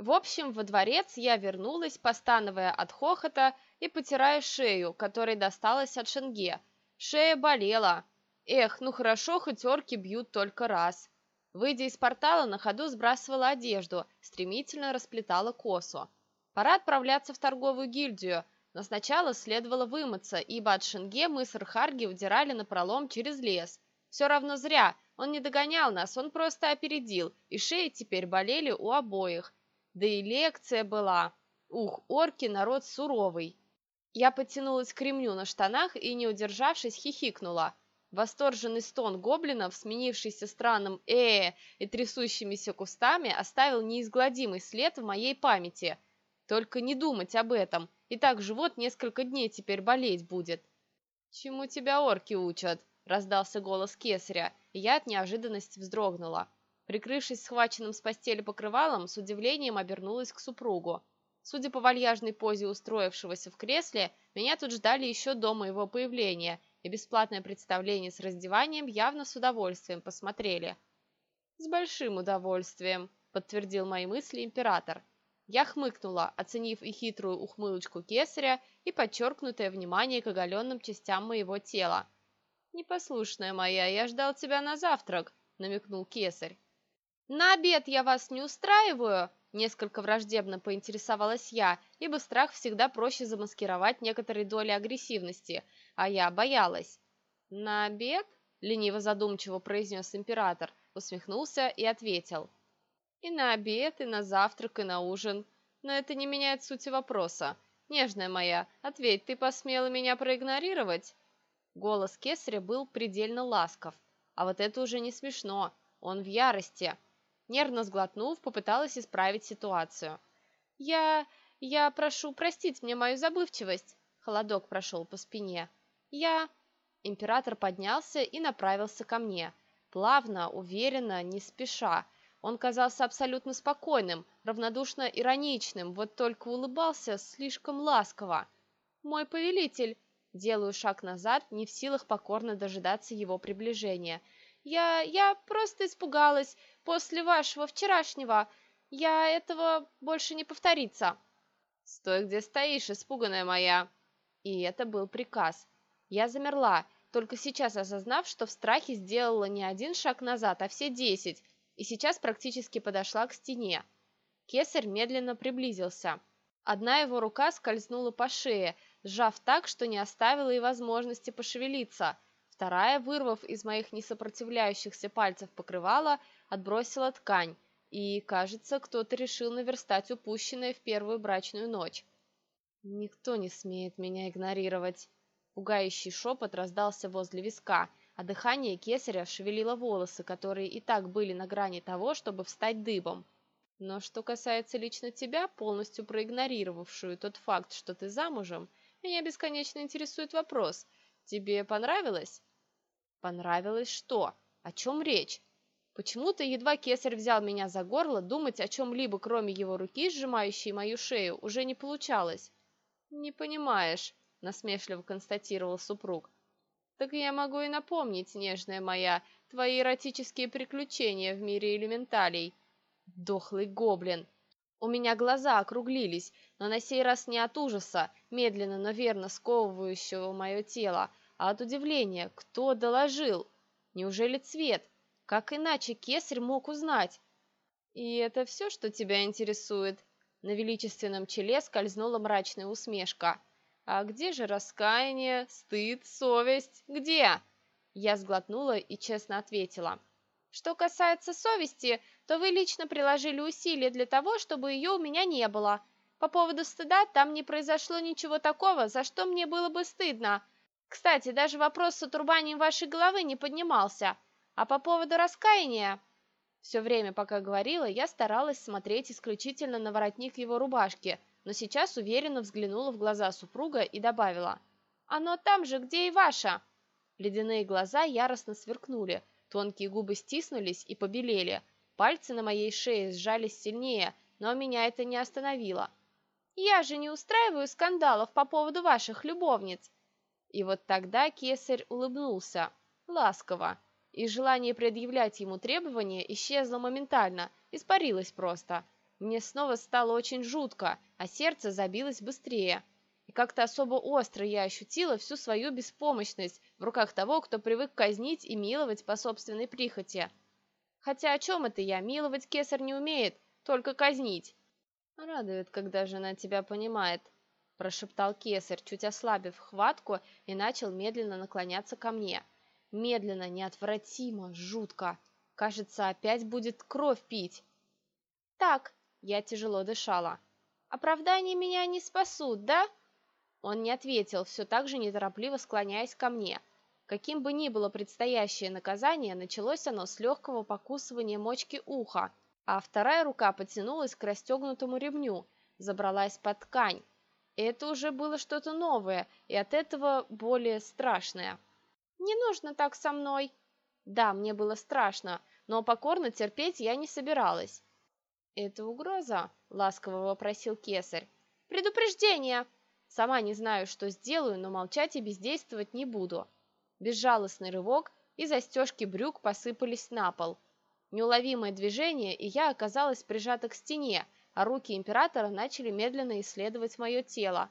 В общем, во дворец я вернулась, постановая от хохота и потирая шею, которой досталась от Шенге. Шея болела. Эх, ну хорошо, хоть орки бьют только раз. Выйдя из портала, на ходу сбрасывала одежду, стремительно расплетала косу. Пора отправляться в торговую гильдию, но сначала следовало вымыться, ибо от Шенге мы с Ирхарги удирали напролом через лес. Все равно зря, он не догонял нас, он просто опередил, и шеи теперь болели у обоих. Да и лекция была. Ух, орки народ суровый. Я подтянулась к ремню на штанах и, не удержавшись, хихикнула. Восторженный стон гоблинов, сменившийся странным э и трясущимися кустами, оставил неизгладимый след в моей памяти. Только не думать об этом, и так живот несколько дней теперь болеть будет. «Чему тебя орки учат?» — раздался голос кесаря, и я от неожиданности вздрогнула. Прикрывшись схваченным с постели покрывалом, с удивлением обернулась к супругу. Судя по вальяжной позе устроившегося в кресле, меня тут ждали еще до моего появления, и бесплатное представление с раздеванием явно с удовольствием посмотрели. «С большим удовольствием», — подтвердил мои мысли император. Я хмыкнула, оценив и хитрую ухмылочку кесаря, и подчеркнутое внимание к оголенным частям моего тела. «Непослушная моя, я ждал тебя на завтрак», — намекнул кесарь. «На обед я вас не устраиваю?» Несколько враждебно поинтересовалась я, ибо страх всегда проще замаскировать некоторые доли агрессивности, а я боялась. «На обед?» — лениво-задумчиво произнес император, усмехнулся и ответил. «И на обед, и на завтрак, и на ужин. Но это не меняет сути вопроса. Нежная моя, ответь, ты посмела меня проигнорировать?» Голос кесаря был предельно ласков, а вот это уже не смешно, он в ярости. Нервно сглотнув, попыталась исправить ситуацию. «Я... я прошу простить мне мою забывчивость!» Холодок прошел по спине. «Я...» Император поднялся и направился ко мне. Плавно, уверенно, не спеша. Он казался абсолютно спокойным, равнодушно ироничным, вот только улыбался слишком ласково. «Мой повелитель!» Делаю шаг назад, не в силах покорно дожидаться его приближения – я... я просто испугалась после вашего вчерашнего. Я этого больше не повторится». «Стой, где стоишь, испуганная моя!» И это был приказ. Я замерла, только сейчас осознав, что в страхе сделала не один шаг назад, а все десять, и сейчас практически подошла к стене. Кесарь медленно приблизился. Одна его рука скользнула по шее, сжав так, что не оставила и возможности пошевелиться – Вторая, вырвав из моих несопротивляющихся пальцев покрывало, отбросила ткань, и, кажется, кто-то решил наверстать упущенное в первую брачную ночь. «Никто не смеет меня игнорировать!» Пугающий шепот раздался возле виска, а дыхание кесаря шевелило волосы, которые и так были на грани того, чтобы встать дыбом. Но что касается лично тебя, полностью проигнорировавшую тот факт, что ты замужем, меня бесконечно интересует вопрос – тебе понравилось? Понравилось что? О чем речь? Почему-то едва кесарь взял меня за горло, думать о чем-либо, кроме его руки, сжимающей мою шею, уже не получалось. «Не понимаешь», — насмешливо констатировал супруг. «Так я могу и напомнить, нежная моя, твои эротические приключения в мире элементалей». Дохлый гоблин. У меня глаза округлились, но на сей раз не от ужаса, медленно, но верно сковывающего мое тело, а от удивления, кто доложил? Неужели цвет? Как иначе кесарь мог узнать? И это все, что тебя интересует? На величественном челе скользнула мрачная усмешка. А где же раскаяние, стыд, совесть? Где? Я сглотнула и честно ответила. Что касается совести, то вы лично приложили усилия для того, чтобы ее у меня не было. По поводу стыда там не произошло ничего такого, за что мне было бы стыдно. Кстати, даже вопрос с отрубанием вашей головы не поднимался. А по поводу раскаяния... Все время, пока говорила, я старалась смотреть исключительно на воротник его рубашки, но сейчас уверенно взглянула в глаза супруга и добавила. «Оно там же, где и ваша!» Ледяные глаза яростно сверкнули, тонкие губы стиснулись и побелели, пальцы на моей шее сжались сильнее, но меня это не остановило. «Я же не устраиваю скандалов по поводу ваших любовниц!» И вот тогда кесарь улыбнулся, ласково, и желание предъявлять ему требования исчезло моментально, испарилось просто. Мне снова стало очень жутко, а сердце забилось быстрее. И как-то особо остро я ощутила всю свою беспомощность в руках того, кто привык казнить и миловать по собственной прихоти. Хотя о чем это я? Миловать кесарь не умеет, только казнить. Радует, когда жена тебя понимает, прошептал кесарь, чуть ослабив хватку и начал медленно наклоняться ко мне. Медленно, неотвратимо, жутко. Кажется, опять будет кровь пить. Так, я тяжело дышала. Оправдания меня не спасут, да? Он не ответил, все так же неторопливо склоняясь ко мне. Каким бы ни было предстоящее наказание, началось оно с легкого покусывания мочки уха, а вторая рука потянулась к расстегнутому ремню, забралась под ткань. Это уже было что-то новое, и от этого более страшное. «Не нужно так со мной!» Да, мне было страшно, но покорно терпеть я не собиралась. «Это угроза?» — ласково вопросил кесарь. «Предупреждение!» Сама не знаю, что сделаю, но молчать и бездействовать не буду. Безжалостный рывок, и застежки брюк посыпались на пол. Неуловимое движение, и я оказалась прижата к стене, а руки императора начали медленно исследовать мое тело.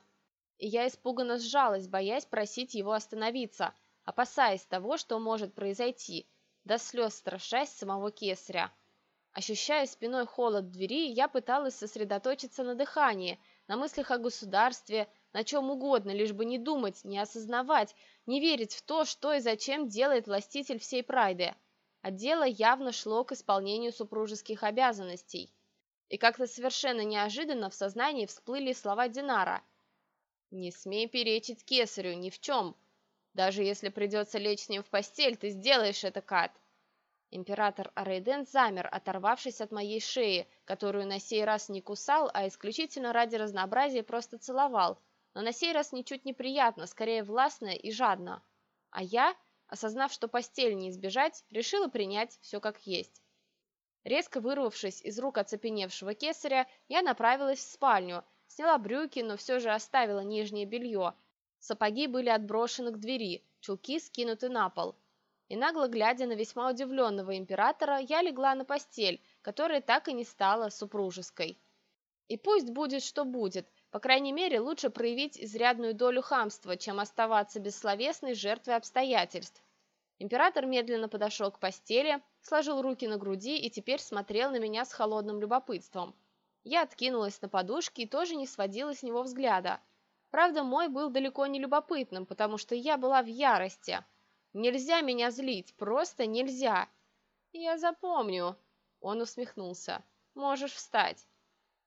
И я испуганно сжалась, боясь просить его остановиться, опасаясь того, что может произойти, до слез страшась самого кесаря. Ощущая спиной холод двери, я пыталась сосредоточиться на дыхании, на мыслях о государстве, на чем угодно, лишь бы не думать, не осознавать, не верить в то, что и зачем делает властитель всей Прайды. А дело явно шло к исполнению супружеских обязанностей. И как-то совершенно неожиданно в сознании всплыли слова Динара. «Не смей перечить кесарю ни в чем. Даже если придется лечь с ним в постель, ты сделаешь это, Кат». Император Арейден замер, оторвавшись от моей шеи, которую на сей раз не кусал, а исключительно ради разнообразия просто целовал – но на сей раз ничуть не приятно, скорее властно и жадно. А я, осознав, что постель не избежать, решила принять все как есть. Резко вырвавшись из рук оцепеневшего кесаря, я направилась в спальню, сняла брюки, но все же оставила нижнее белье. Сапоги были отброшены к двери, чулки скинуты на пол. И нагло глядя на весьма удивленного императора, я легла на постель, которая так и не стала супружеской. И пусть будет, что будет – по крайней мере, лучше проявить изрядную долю хамства, чем оставаться бессловесной жертвой обстоятельств. Император медленно подошел к постели, сложил руки на груди и теперь смотрел на меня с холодным любопытством. Я откинулась на подушки и тоже не сводила с него взгляда. Правда, мой был далеко не любопытным, потому что я была в ярости. Нельзя меня злить, просто нельзя. Я запомню. Он усмехнулся. Можешь встать.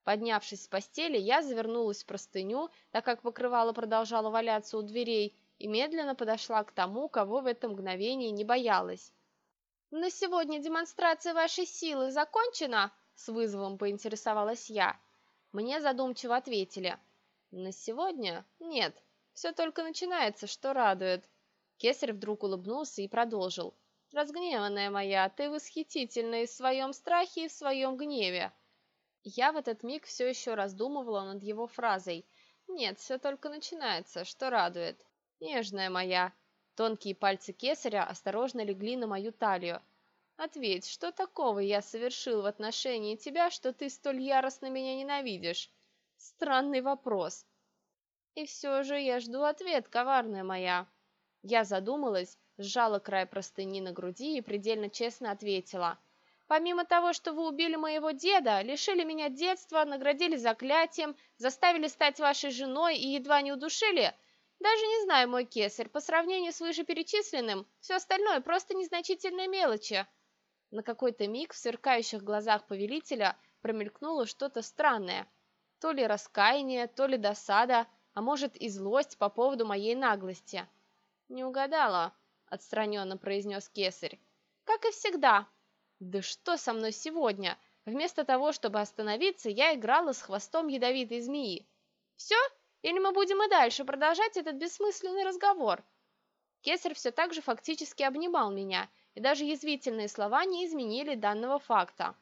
Поднявшись с постели, я завернулась в простыню, так как покрывало продолжало валяться у дверей, и медленно подошла к тому, кого в это мгновение не боялась. «На сегодня демонстрация вашей силы закончена?» — с вызовом поинтересовалась я. Мне задумчиво ответили. «На сегодня? Нет. Все только начинается, что радует». Кесарь вдруг улыбнулся и продолжил. «Разгневанная моя, ты восхитительна и в своем страхе, и в своем гневе. Я в этот миг все еще раздумывала над его фразой. «Нет, все только начинается, что радует. Нежная моя». Тонкие пальцы кесаря осторожно легли на мою талию. «Ответь, что такого я совершил в отношении тебя, что ты столь яростно меня ненавидишь?» Странный вопрос. «И все же я жду ответ, коварная моя». Я задумалась, сжала край простыни на груди и предельно честно ответила – Помимо того, что вы убили моего деда, лишили меня детства, наградили заклятием, заставили стать вашей женой и едва не удушили, даже не знаю, мой кесарь, по сравнению с вышеперечисленным, все остальное просто незначительные мелочи. На какой-то миг в сверкающих глазах повелителя промелькнуло что-то странное. То ли раскаяние, то ли досада, а может и злость по поводу моей наглости. «Не угадала», — отстраненно произнес кесарь. «Как и всегда», да что со мной сегодня? Вместо того, чтобы остановиться, я играла с хвостом ядовитой змеи. Все? Или мы будем и дальше продолжать этот бессмысленный разговор? Кесарь все так же фактически обнимал меня, и даже язвительные слова не изменили данного факта.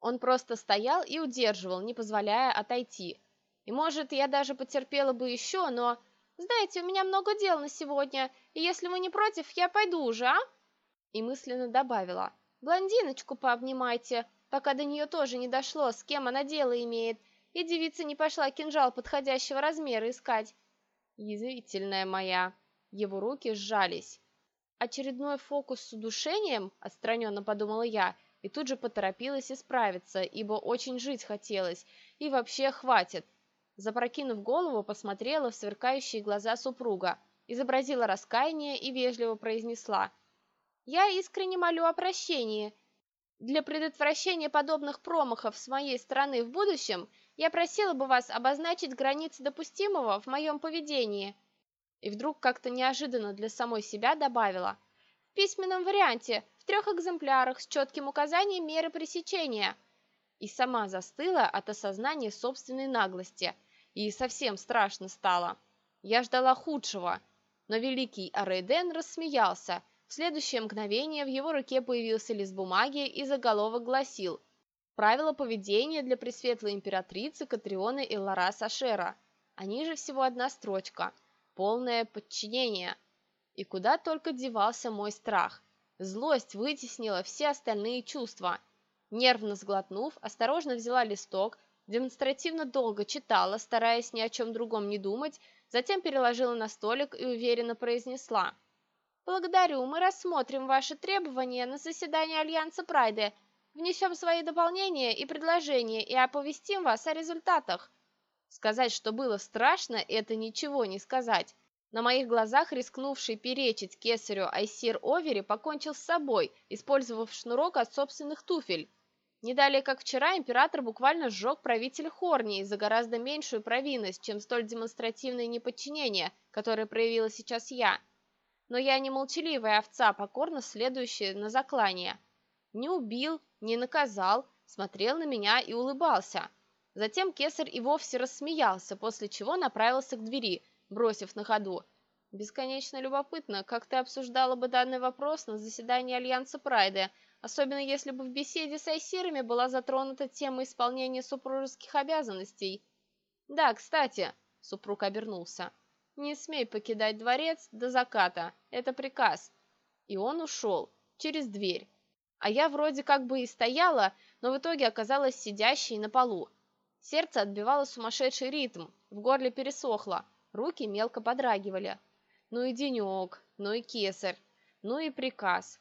Он просто стоял и удерживал, не позволяя отойти. И, может, я даже потерпела бы еще, но... Знаете, у меня много дел на сегодня, и если вы не против, я пойду уже, а? И мысленно добавила. Блондиночку пообнимайте, пока до нее тоже не дошло, с кем она дело имеет, и девица не пошла кинжал подходящего размера искать. Язвительная моя. Его руки сжались. Очередной фокус с удушением, отстраненно подумала я, и тут же поторопилась исправиться, ибо очень жить хотелось, и вообще хватит. Запрокинув голову, посмотрела в сверкающие глаза супруга, изобразила раскаяние и вежливо произнесла. «Я искренне молю о прощении. Для предотвращения подобных промахов с моей стороны в будущем я просила бы вас обозначить границы допустимого в моем поведении». И вдруг как-то неожиданно для самой себя добавила. «В письменном варианте, в трех экземплярах с четким указанием меры пресечения». И сама застыла от осознания собственной наглости. И совсем страшно стало. Я ждала худшего. Но великий Арейден рассмеялся. В следующее мгновение в его руке появился лист бумаги и заголовок гласил «Правила поведения для пресветлой императрицы Катрионы Иллара Сашера». А ниже всего одна строчка – полное подчинение. И куда только девался мой страх. Злость вытеснила все остальные чувства. Нервно сглотнув, осторожно взяла листок, демонстративно долго читала, стараясь ни о чем другом не думать, затем переложила на столик и уверенно произнесла. «Благодарю, мы рассмотрим ваши требования на заседании Альянса Прайды, внесем свои дополнения и предложения и оповестим вас о результатах. Сказать, что было страшно, это ничего не сказать. На моих глазах рискнувший перечить кесарю Айсир Овери покончил с собой, использовав шнурок от собственных туфель. Не далее, как вчера, император буквально сжег правитель Хорнии за гораздо меньшую провинность, чем столь демонстративное неподчинение, которое проявила сейчас я. Но я не молчаливая овца, покорно следующая на заклание. Не убил, не наказал, смотрел на меня и улыбался – Затем кесарь и вовсе рассмеялся, после чего направился к двери, бросив на ходу. «Бесконечно любопытно, как ты обсуждала бы данный вопрос на заседании Альянса Прайды, особенно если бы в беседе с айсирами была затронута тема исполнения супружеских обязанностей». «Да, кстати», — супруг обернулся, — «не смей покидать дворец до заката, это приказ». И он ушел, через дверь. А я вроде как бы и стояла, но в итоге оказалась сидящей на полу, Сердце отбивало сумасшедший ритм, в горле пересохло, руки мелко подрагивали. Ну и денек, ну и кесарь, ну и приказ.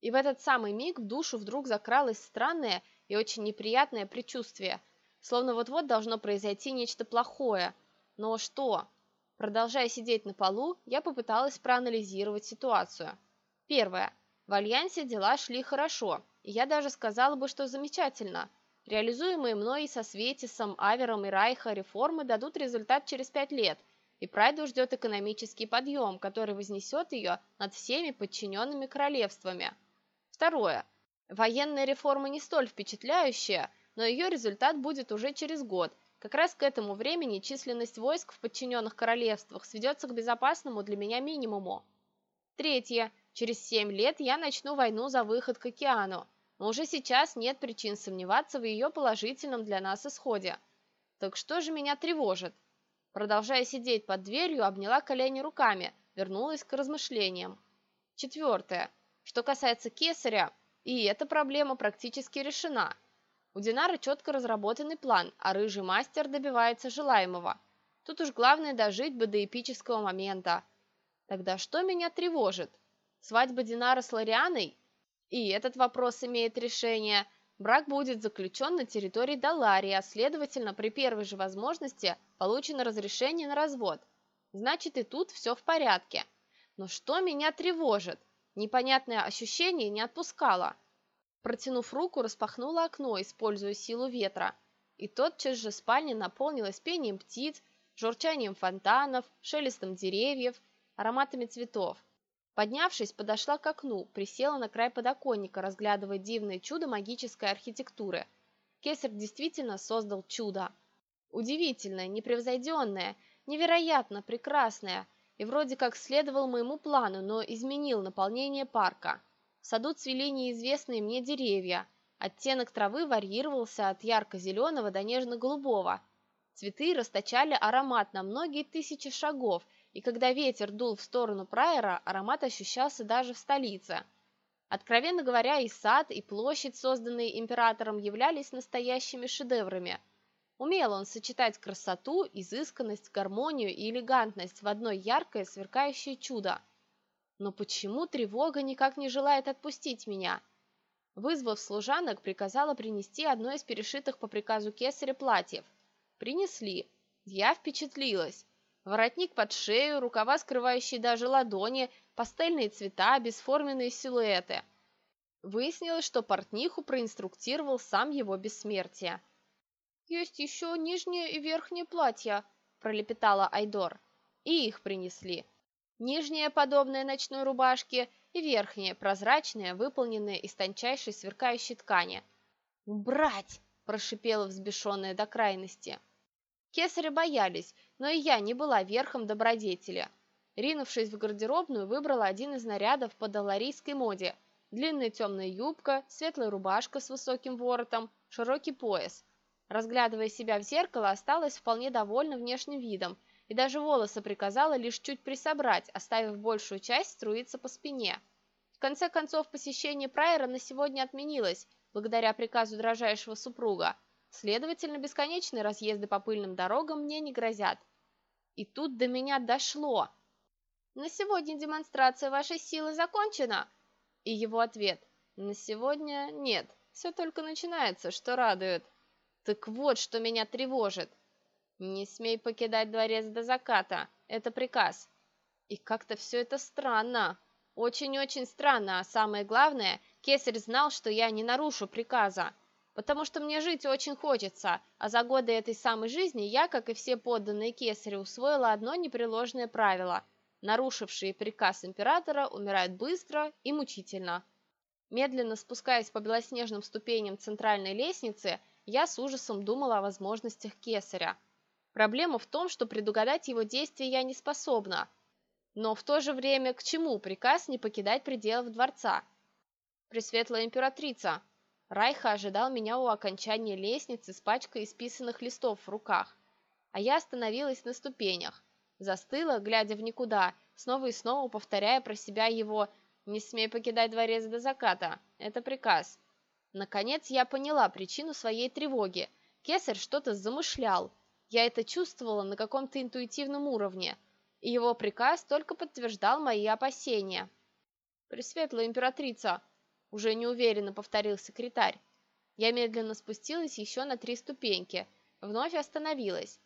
И в этот самый миг в душу вдруг закралось странное и очень неприятное предчувствие, словно вот-вот должно произойти нечто плохое. Но что? Продолжая сидеть на полу, я попыталась проанализировать ситуацию. Первое. В Альянсе дела шли хорошо, и я даже сказала бы, что замечательно – Реализуемые мной со Светисом, Авером и Райха реформы дадут результат через пять лет, и Прайду ждет экономический подъем, который вознесет ее над всеми подчиненными королевствами. Второе. Военная реформа не столь впечатляющая, но ее результат будет уже через год. Как раз к этому времени численность войск в подчиненных королевствах сведется к безопасному для меня минимуму. Третье. Через семь лет я начну войну за выход к океану но уже сейчас нет причин сомневаться в ее положительном для нас исходе. Так что же меня тревожит? Продолжая сидеть под дверью, обняла колени руками, вернулась к размышлениям. Четвертое. Что касается кесаря, и эта проблема практически решена. У Динара четко разработанный план, а рыжий мастер добивается желаемого. Тут уж главное дожить бы до эпического момента. Тогда что меня тревожит? Свадьба Динара с Лорианой и этот вопрос имеет решение. Брак будет заключен на территории Даларии, а следовательно, при первой же возможности получено разрешение на развод. Значит, и тут все в порядке. Но что меня тревожит? Непонятное ощущение не отпускало. Протянув руку, распахнула окно, используя силу ветра. И тотчас же спальня наполнилась пением птиц, журчанием фонтанов, шелестом деревьев, ароматами цветов. Поднявшись, подошла к окну, присела на край подоконника, разглядывая дивное чудо магической архитектуры. Кесарь действительно создал чудо. Удивительное, непревзойденное, невероятно прекрасное, и вроде как следовал моему плану, но изменил наполнение парка. В саду цвели неизвестные мне деревья, оттенок травы варьировался от ярко-зеленого до нежно-голубого. Цветы расточали аромат на многие тысячи шагов – и когда ветер дул в сторону Прайера, аромат ощущался даже в столице. Откровенно говоря, и сад, и площадь, созданные императором, являлись настоящими шедеврами. Умел он сочетать красоту, изысканность, гармонию и элегантность в одно яркое, сверкающее чудо. Но почему тревога никак не желает отпустить меня? Вызвав служанок, приказала принести одно из перешитых по приказу кесаря платьев. Принесли. Я впечатлилась. Воротник под шею, рукава, скрывающие даже ладони, пастельные цвета, бесформенные силуэты. Выяснилось, что портниху проинструктировал сам его бессмертие. «Есть еще нижнее и верхнее платья», – пролепетала Айдор. И их принесли. Нижнее, подобное ночной рубашке, и верхнее, прозрачное, выполненное из тончайшей сверкающей ткани. «Убрать!» – прошипела взбешенная до крайности. Кесаря боялись, но и я не была верхом добродетели. Ринувшись в гардеробную, выбрала один из нарядов по доларийской моде. Длинная темная юбка, светлая рубашка с высоким воротом, широкий пояс. Разглядывая себя в зеркало, осталась вполне довольна внешним видом и даже волосы приказала лишь чуть присобрать, оставив большую часть струиться по спине. В конце концов, посещение Прайера на сегодня отменилось, благодаря приказу дрожайшего супруга. Следовательно, бесконечные разъезды по пыльным дорогам мне не грозят. И тут до меня дошло – на сегодня демонстрация вашей силы закончена?» И его ответ «На сегодня нет, все только начинается, что радует». Так вот, что меня тревожит. Не смей покидать дворец до заката, это приказ. И как-то все это странно. Очень-очень странно, а самое главное, кесарь знал, что я не нарушу приказа. Потому что мне жить очень хочется, а за годы этой самой жизни я, как и все подданные кесарю, усвоила одно непреложное правило – Нарушившие приказ императора умирают быстро и мучительно. Медленно спускаясь по белоснежным ступеням центральной лестницы, я с ужасом думала о возможностях кесаря. Проблема в том, что предугадать его действия я не способна. Но в то же время к чему приказ не покидать пределов дворца? Пресветлая императрица. Райха ожидал меня у окончания лестницы с пачкой исписанных листов в руках, а я остановилась на ступенях. Застыла, глядя в никуда, снова и снова повторяя про себя его «Не смей покидать дворец до заката, это приказ». Наконец я поняла причину своей тревоги. Кесарь что-то замышлял. Я это чувствовала на каком-то интуитивном уровне, и его приказ только подтверждал мои опасения. «Пресветлая императрица!» – уже неуверенно повторил секретарь. Я медленно спустилась еще на три ступеньки, вновь остановилась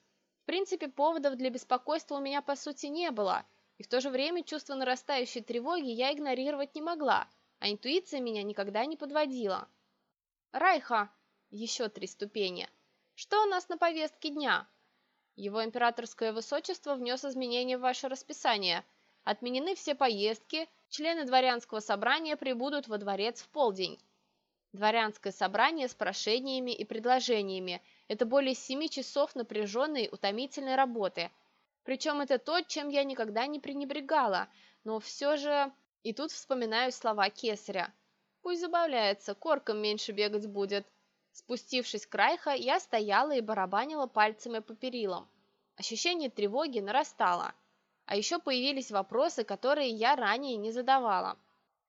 принципе, поводов для беспокойства у меня по сути не было, и в то же время чувство нарастающей тревоги я игнорировать не могла, а интуиция меня никогда не подводила. «Райха!» Еще три ступени. «Что у нас на повестке дня?» Его императорское высочество внес изменения в ваше расписание. Отменены все поездки, члены дворянского собрания прибудут во дворец в полдень. Дворянское собрание с прошениями и предложениями – это более семи часов напряженной, утомительной работы. Причем это то, чем я никогда не пренебрегала, но все же... И тут вспоминаю слова кесаря. Пусть забавляется, корком меньше бегать будет. Спустившись к Райха, я стояла и барабанила пальцами по перилам. Ощущение тревоги нарастало. А еще появились вопросы, которые я ранее не задавала.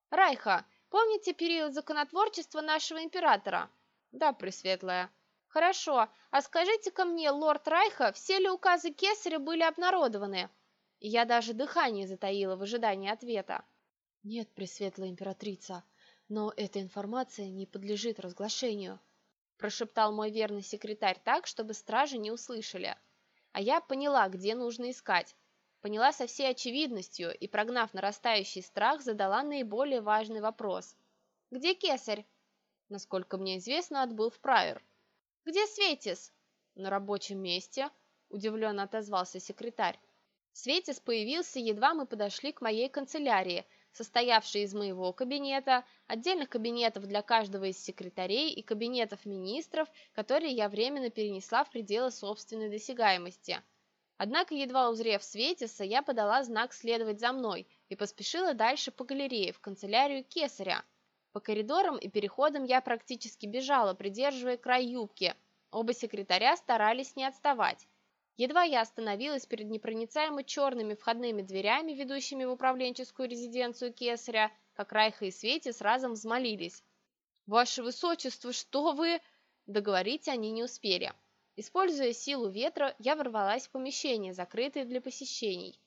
«Райха, помните период законотворчества нашего императора?» «Да, Пресветлая». «Хорошо, а скажите-ка мне, лорд Райха, все ли указы Кесаря были обнародованы?» я даже дыхание затаила в ожидании ответа. «Нет, Пресветлая Императрица, но эта информация не подлежит разглашению», прошептал мой верный секретарь так, чтобы стражи не услышали. А я поняла, где нужно искать. Поняла со всей очевидностью и, прогнав нарастающий страх, задала наиболее важный вопрос. «Где кесарь?» Насколько мне известно, отбыл в Прайер. «Где Светис?» «На рабочем месте», – удивленно отозвался секретарь. Светис появился, едва мы подошли к моей канцелярии, состоявшей из моего кабинета, отдельных кабинетов для каждого из секретарей и кабинетов министров, которые я временно перенесла в пределы собственной досягаемости. Однако, едва узрев Светиса, я подала знак следовать за мной и поспешила дальше по галерее в канцелярию Кесаря. По коридорам и переходам я практически бежала, придерживая край юбки. Оба секретаря старались не отставать. Едва я остановилась перед непроницаемо черными входными дверями, ведущими в управленческую резиденцию Кесаря, как Райха и Светис разом взмолились. «Ваше Высочество, что вы...» Договорить они не успели. Используя силу ветра, я ворвалась в помещение, закрытое для посещений.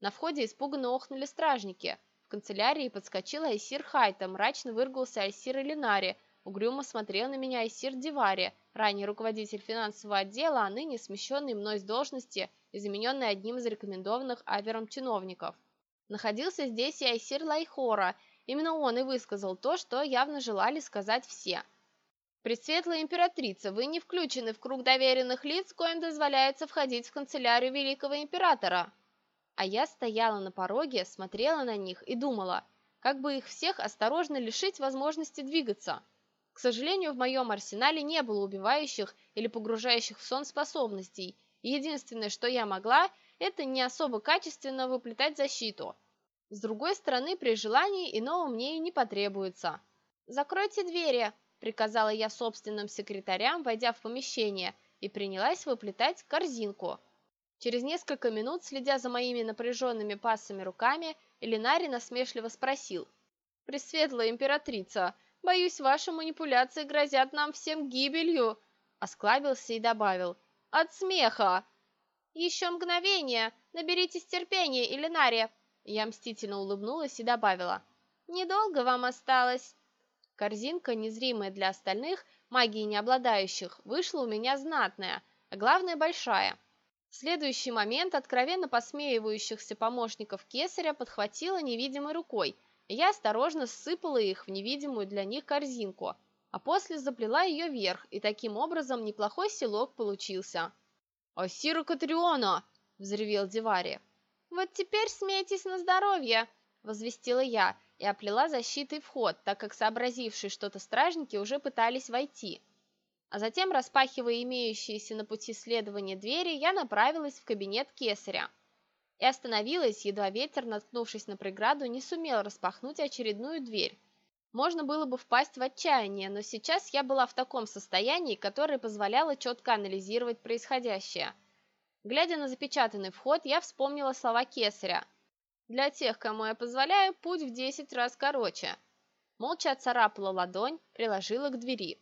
На входе испуганно охнули стражники. В канцелярии подскочила Айсир Хайта, мрачно выругался Айсир Элинари, угрюмо смотрел на меня Айсир Дивари, ранее руководитель финансового отдела, а ныне смещенный мной с должности и замененный одним из рекомендованных Авером чиновников. Находился здесь и Айсир Лайхора, именно он и высказал то, что явно желали сказать все. «Пресветлая императрица, вы не включены в круг доверенных лиц, коим дозволяется входить в канцелярию великого императора». А я стояла на пороге, смотрела на них и думала, как бы их всех осторожно лишить возможности двигаться. К сожалению, в моем арсенале не было убивающих или погружающих в сон способностей, и единственное, что я могла, это не особо качественно выплетать защиту. С другой стороны, при желании иного мне и не потребуется. «Закройте двери!» – приказала я собственным секретарям, войдя в помещение, и принялась выплетать корзинку – Через несколько минут, следя за моими напряженными пассами руками, Элинари насмешливо спросил. «Пресветлая императрица, боюсь, ваши манипуляции грозят нам всем гибелью!» Осклабился и добавил. «От смеха!» «Еще мгновение! Наберитесь терпения, Элинари!» Я мстительно улыбнулась и добавила. «Недолго вам осталось!» Корзинка, незримая для остальных, магии не обладающих, вышла у меня знатная, а главное большая – в следующий момент откровенно посмеивающихся помощников кесаря подхватила невидимой рукой, я осторожно сыпала их в невидимую для них корзинку, а после заплела ее вверх, и таким образом неплохой селок получился. «Асира Катриона!» – взревел Дивари. «Вот теперь смейтесь на здоровье!» – возвестила я и оплела защитой вход, так как сообразившие что-то стражники уже пытались войти – а затем, распахивая имеющиеся на пути следования двери, я направилась в кабинет кесаря. И остановилась, едва ветер, наткнувшись на преграду, не сумел распахнуть очередную дверь. Можно было бы впасть в отчаяние, но сейчас я была в таком состоянии, которое позволяло четко анализировать происходящее. Глядя на запечатанный вход, я вспомнила слова кесаря. «Для тех, кому я позволяю, путь в десять раз короче». Молча отцарапала ладонь, приложила к двери.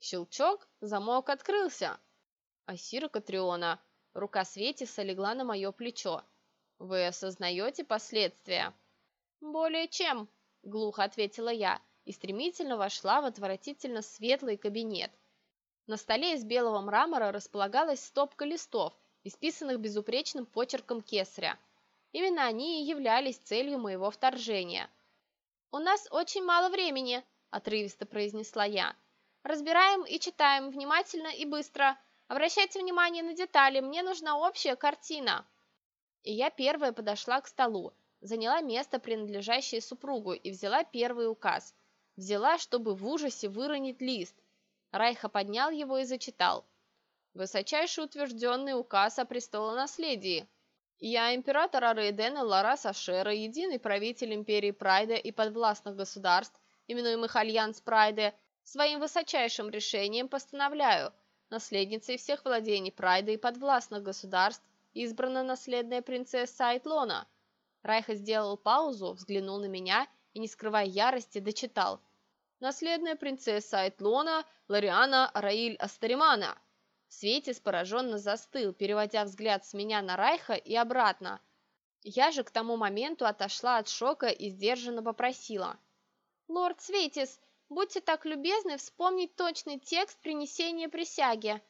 Щелчок, замок открылся. Асира Катриона, рука Светиса легла на мое плечо. Вы осознаете последствия? Более чем, глухо ответила я и стремительно вошла в отвратительно светлый кабинет. На столе из белого мрамора располагалась стопка листов, исписанных безупречным почерком кесаря. Именно они и являлись целью моего вторжения. «У нас очень мало времени», – отрывисто произнесла я. Разбираем и читаем внимательно и быстро. Обращайте внимание на детали, мне нужна общая картина. И я первая подошла к столу, заняла место, принадлежащее супругу, и взяла первый указ. Взяла, чтобы в ужасе выронить лист. Райха поднял его и зачитал. Высочайший утвержденный указ о престолонаследии. Я император Арейден Ларас Ашера, единый правитель империи Прайда и подвластных государств, именуемых Альянс Прайда, Своим высочайшим решением постановляю, наследницей всех владений Прайда и подвластных государств избрана наследная принцесса Айтлона. Райха сделал паузу, взглянул на меня и, не скрывая ярости, дочитал. Наследная принцесса Айтлона Лариана Раиль Астаримана. Светис пораженно застыл, переводя взгляд с меня на Райха и обратно. Я же к тому моменту отошла от шока и сдержанно попросила. «Лорд Светис, Будьте так любезны вспомнить точный текст принесения присяги.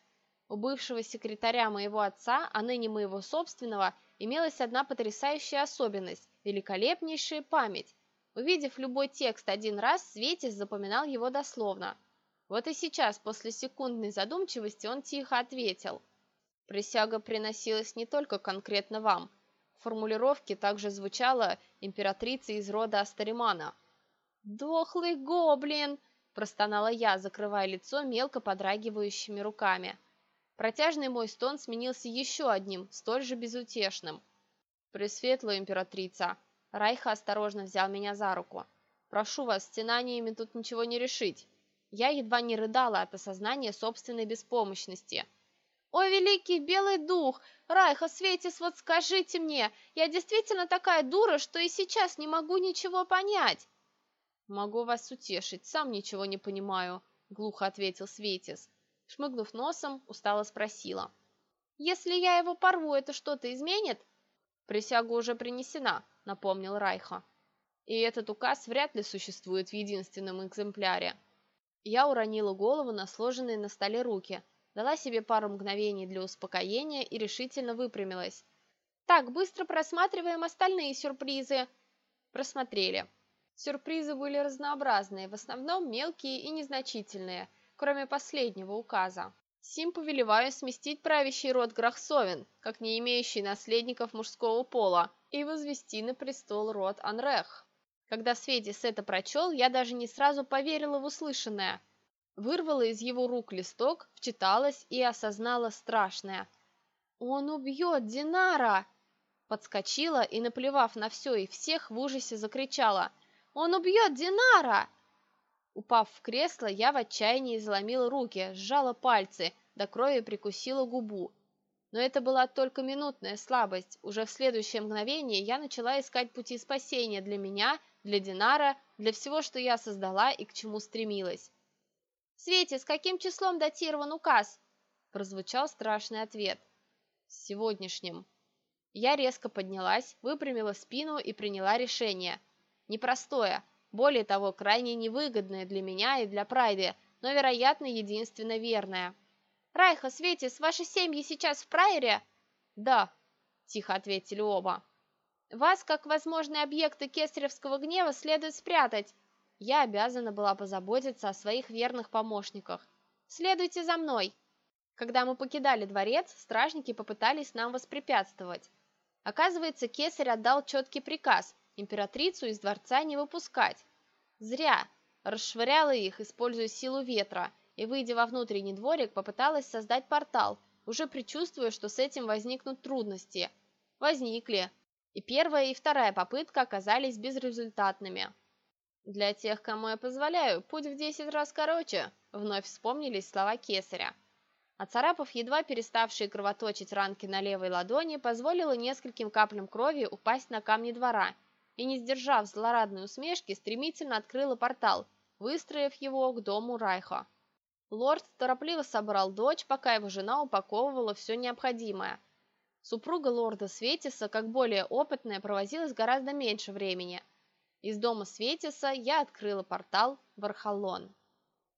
У бывшего секретаря моего отца, а ныне моего собственного, имелась одна потрясающая особенность – великолепнейшая память. Увидев любой текст один раз, Светис запоминал его дословно. Вот и сейчас, после секундной задумчивости, он тихо ответил. Присяга приносилась не только конкретно вам. В формулировке также звучала «императрица из рода Астаримана», «Дохлый гоблин!» – простонала я, закрывая лицо мелко подрагивающими руками. Протяжный мой стон сменился еще одним, столь же безутешным. «Пресветлая императрица!» Райха осторожно взял меня за руку. «Прошу вас, стенаниями тут ничего не решить». Я едва не рыдала от осознания собственной беспомощности. «О, великий белый дух! Райха, Светис, вот скажите мне, я действительно такая дура, что и сейчас не могу ничего понять!» «Могу вас утешить, сам ничего не понимаю», — глухо ответил Светис. Шмыгнув носом, устало спросила. «Если я его порву, это что-то изменит?» «Присяга уже принесена», — напомнил Райха. «И этот указ вряд ли существует в единственном экземпляре». Я уронила голову на сложенные на столе руки, дала себе пару мгновений для успокоения и решительно выпрямилась. «Так, быстро просматриваем остальные сюрпризы». Просмотрели. Сюрпризы были разнообразные, в основном мелкие и незначительные, кроме последнего указа. Сим повелеваю сместить правящий род Грахсовен, как не имеющий наследников мужского пола, и возвести на престол род Анрех. Когда Светис это прочел, я даже не сразу поверила в услышанное. Вырвала из его рук листок, вчиталась и осознала страшное. «Он убьет Динара!» Подскочила и, наплевав на все и всех, в ужасе закричала. «Он убьет Динара!» Упав в кресло, я в отчаянии изломила руки, сжала пальцы, до крови прикусила губу. Но это была только минутная слабость. Уже в следующее мгновение я начала искать пути спасения для меня, для Динара, для всего, что я создала и к чему стремилась. «Свете, с каким числом датирован указ?» Прозвучал страшный ответ. «С сегодняшним». Я резко поднялась, выпрямила спину и приняла решение. Непростое, более того, крайне невыгодное для меня и для Прайды, но, вероятно, единственно верное. «Райха, Светис, ваши семьи сейчас в Прайере?» «Да», – тихо ответили оба. «Вас, как возможные объекты кесаревского гнева, следует спрятать. Я обязана была позаботиться о своих верных помощниках. Следуйте за мной!» Когда мы покидали дворец, стражники попытались нам воспрепятствовать. Оказывается, кесарь отдал четкий приказ – императрицу из дворца не выпускать. Зря. Расшвыряла их, используя силу ветра, и, выйдя во внутренний дворик, попыталась создать портал, уже предчувствуя, что с этим возникнут трудности. Возникли. И первая, и вторая попытка оказались безрезультатными. «Для тех, кому я позволяю, путь в десять раз короче», — вновь вспомнились слова кесаря. Оцарапав едва переставшие кровоточить ранки на левой ладони, позволила нескольким каплям крови упасть на камни двора и, не сдержав злорадной усмешки, стремительно открыла портал, выстроив его к дому Райха. Лорд торопливо собрал дочь, пока его жена упаковывала все необходимое. Супруга лорда Светиса, как более опытная, провозилась гораздо меньше времени. Из дома Светиса я открыла портал в Архалон.